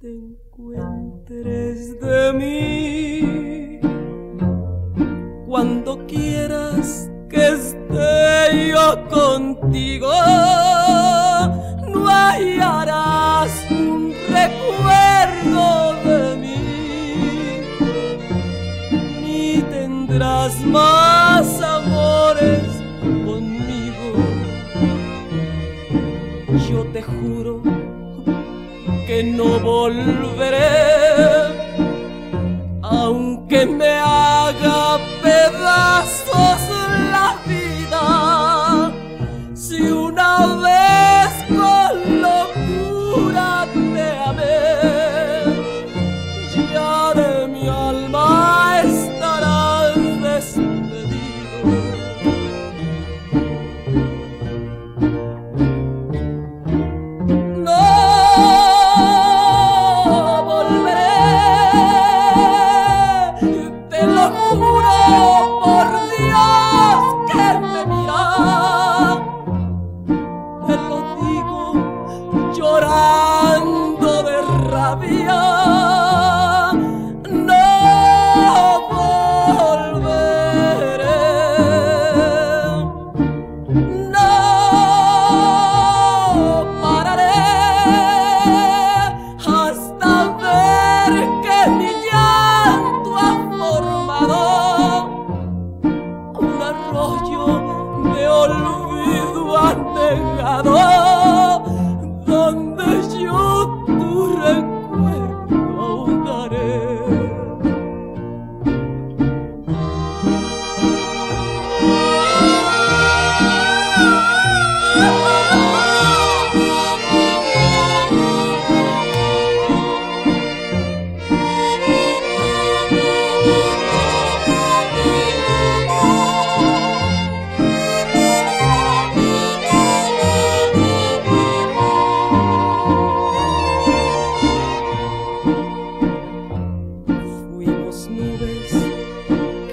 te encuentres de mí. Cuando quieras que esté yo contigo, no hallarás un recuerdo de mí, ni tendrás más amores conmigo. Yo te juro no volveré aunque me olvido anegado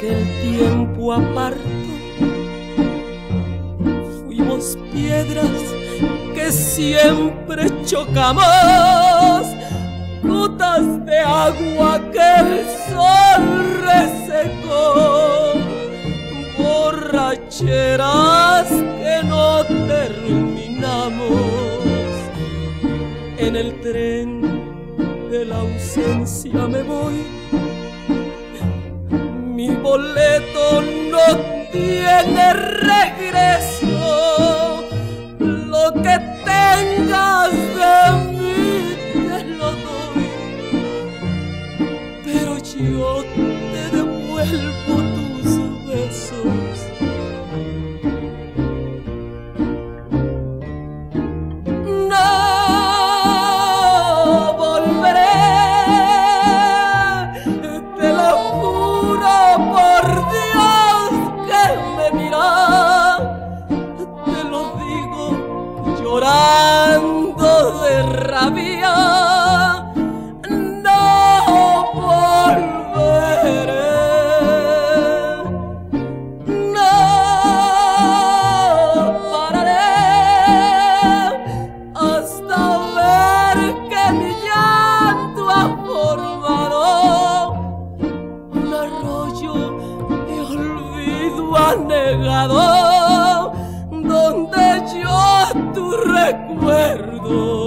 el tiempo apartó. Fuimos piedras que siempre chocamos. Gotas de agua que el sol resecó. Borracheras que no terminamos en el tren de la ausencia me voy. Mi boleto no tiene regreso. Lo que tengas de mí te lo doy. Pero yo te devuelvo tus llorando de rabia. No volveré. No pararé hasta ver que mi llanto ha formado un arroyo de olvido anegado tu recuerdo